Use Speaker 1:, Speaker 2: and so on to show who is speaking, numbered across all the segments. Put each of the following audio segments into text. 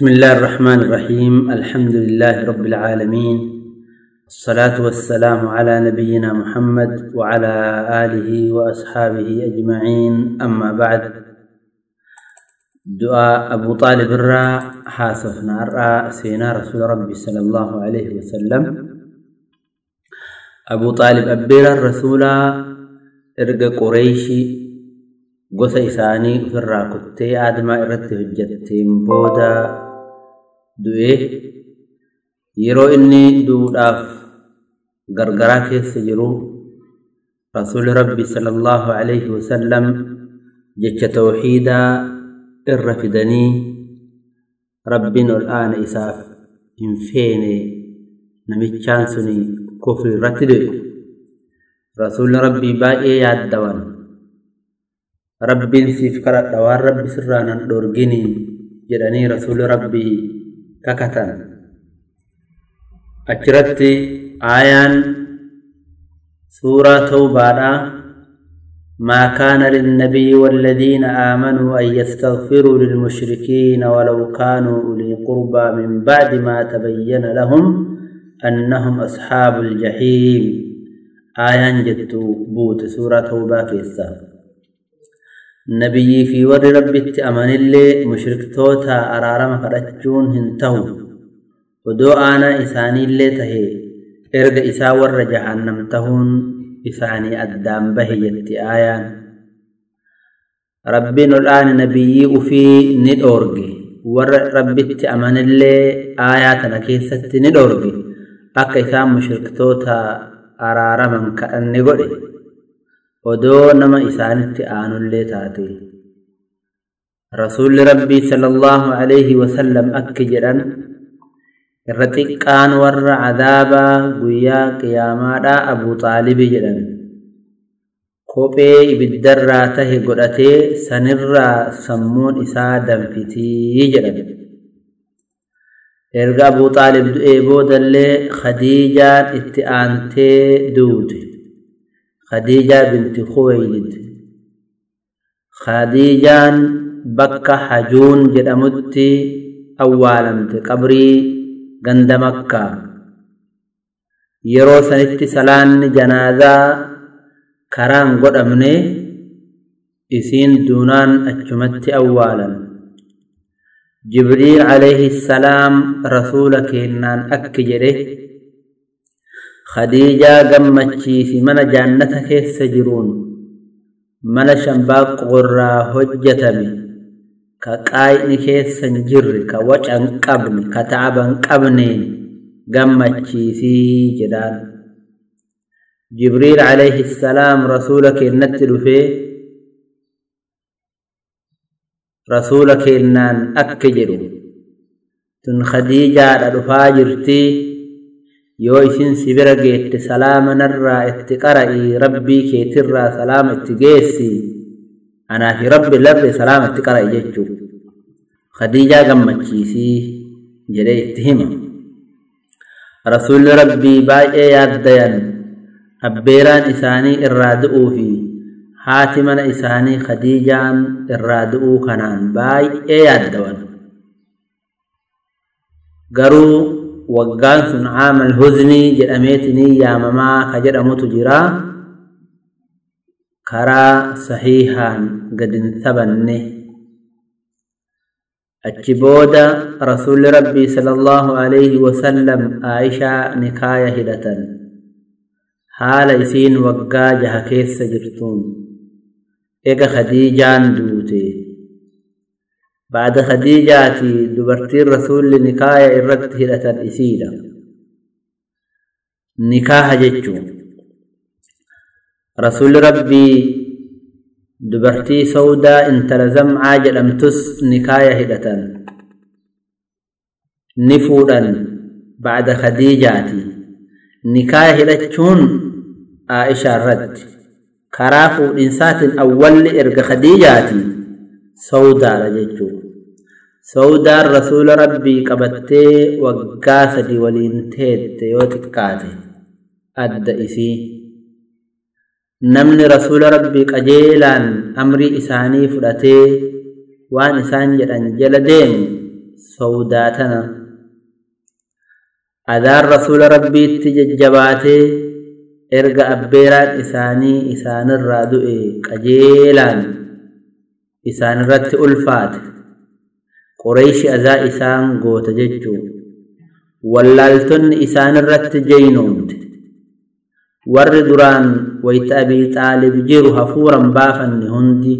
Speaker 1: بسم الله الرحمن الرحيم. الحمد لله رب العالمين. الصلاة والسلام على نبينا محمد وعلى آله وأصحابه أجمعين. أما بعد. دعاء أبو طالب الرا حاسفنا الرا سينا رسول ربي صلى الله عليه وسلم. أبو طالب أبير الرسول إرقى قريشي isaanii ofirraa kuttee aadamaa irratti hojjetteen booda du'ee yeroo inni du'uudhaaf gargaraa keessa jiru rasuuli rabbi sallallahu alaihi wasallam jecha tawxiidaa irra fidanii rabbiin ol aana isaaf hin feene namichaan suni kufri irratti du'e rasuulli rabbii baay'ee yaaddawan rabbiin siif kadhadha waan rabbi sirraa nan dhorgini jedhanii rasuuli rabbii kakatan achirratti aayaan suuraa tawbaadha ما كان للنبي والذين آمنوا أن يستغفروا للمشركين ولو كانوا أولي قربى من بعد ما تبين لهم أنهم أصحاب الجحيم. آيان جدت بوت سورة توبة كيسا. نبي في ور ربي تأمن اللي مشرك توتا أرارا مفرجون هنتهو. ودو آنا إساني اللي تهي. إرد إسا ور جهنم تهون. إساني أدام بهيت آيا ربي الآن نبي وفي ندورج ور ربي تأمن اللي آيات نكيست ندورج أكيسا مشرك توتا أرارا مفرجون هنتهو odoo nama isaanitti aanullee taate rasuulli rabbii sallallahu alaihi wasallam akki jedhan irra xiqqaan warra cadaabaa guyyaa qiyaamaadhaa abuu xaalibi jedhan kophee ibiddarraa tahe godhatee sanirraa sammuun isaa danfitii jedhan erga abuu xaalib du'ee boodallee khadiijaan itti aantee duute خديجة بنت خويلد خديجان بكة حجون جدمتي أوالمت قبري غند مكة yeroo sanitti salaanni janaazaa karaan godhamne isiin duunaan achumatti awwaalan jibriil alayhi salaam rasuula keennaan akki jedhe khadiijaa gammachiisi mana jaannata keessa jiruun mana shambaaqoo irraa hojjetame ka qaayni keessa hin jirre ka waca hin qabne ka ta'aba hin qabneen gammachiisii jedhaan jibriil alayhi salaam rasuula keennatti dhufee rasuula keennaan yoo isin si bira geette salaama narraa itti qara'ii rabbii keetirraa salaama itti geessi anaa rabbi lalle salaama itti qara'i jechuu khadiijaa gammachiisii jedhee itti hima rasuulli rabbii baay'ee yaaddayan abbeeraan isaanii irraa du'uu fi haati mana isaanii khadiijaan irraa du'uu kanaan baay'ee yaaddawan garuu caamal huznii jedhameetinii yaamamaa ka jedhamutu jira karaa sahiihaan gadin sabanne achi booda rasuulli rabbii sala allahu alayhi wasallam aayishaa nikaaya hidhatan haala isiin waggaa jaha keessa jirtuun ega khadiijaan duute بعد خديجاتي دبرتي الرسول نكاية إرت هدة إسيدا نكاح جتشو رسول ربي دبرتي سودا انت لزم عاجل أمتس نكاية هدة نفودا بعد خديجاتي. نكاية هدتشون عائشة رد كرافو إنسات أول إرق خديجاتي. Sawdaadha jechuudha sawdaan rasuula rabbii qabattee waggaa sadi waliin teette yoo xiqqaate adda isii namni rasuula rabbii qajeelaan amrii isaanii fudhatee waan isaan jedhan jala deemu sowdaatana adaan rasuula rabbiitti jajjabaatee erga abbeeraan isaanii isaanirraa du'e qajeelaan إسان رت ألفات قريش أزا إسان قوت ججو واللالتن إسان رت جينونت ور دران ويت أبي طالب جير هفورا بافن هندي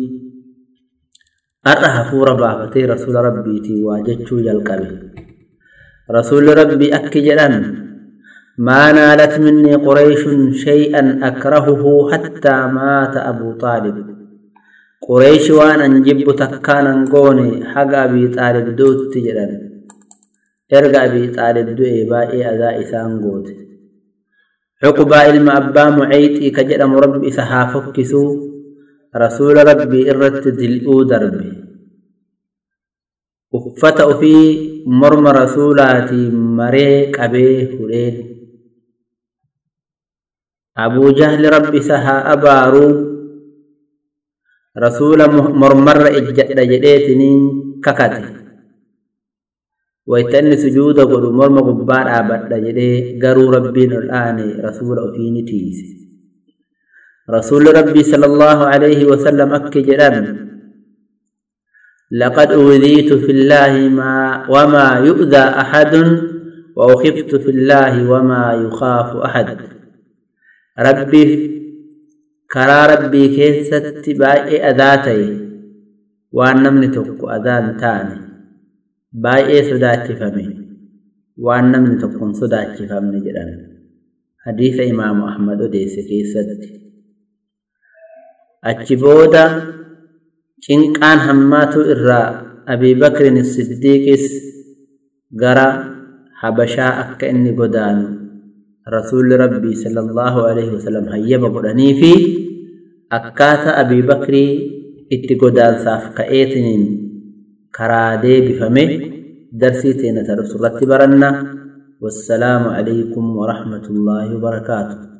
Speaker 1: أر هفورا بافتي رسول ربي تي واججو جلقبه رسول ربي أكجلن ما نالت مني قريش شيئا أكرهه حتى مات أبو طالب قريش وان أنجب تكانا قوني حق أبي طالب دوت تجرن إرقى أبي طالب دوئي بائي أذا إسان قوت عقبا إلما أبا معيتي كجرم ربي سحافكسو رسول ربي إرت دلئو دربي. ofii morma rasuulaatii maree qabee hudheen abuu jahli rabbi isa haa abaaruu رسول مرمر إجدأجدتني ككتي ويتن سجود قد مرم قبار عبد أجدي قروا ربنا الآن رسول أفين تيس رسول ربي صلى الله عليه وسلم أكجرم لقد أوذيت في الله ما وما يؤذى أحد وأخفت في الله وما يخاف أحد. ربي كرا ربي كيست باي أذاتي وأن نمني تقو أذان تاني باي سداتي فمي وأن نمني تقو سداتي فمي جران حديث إمام أحمد أديس كيست أجبودا cinqaan hammaatu irraa abii bakrin siddiiqis gara habashaa akka inni godaanu رسول ربي صلى الله عليه وسلم هيا بقراني في أكاتا أبي بكر اتقو دان سافق ايتنين كرادي بفمي درسي تينة رسولة برنا والسلام عليكم ورحمة الله وبركاته.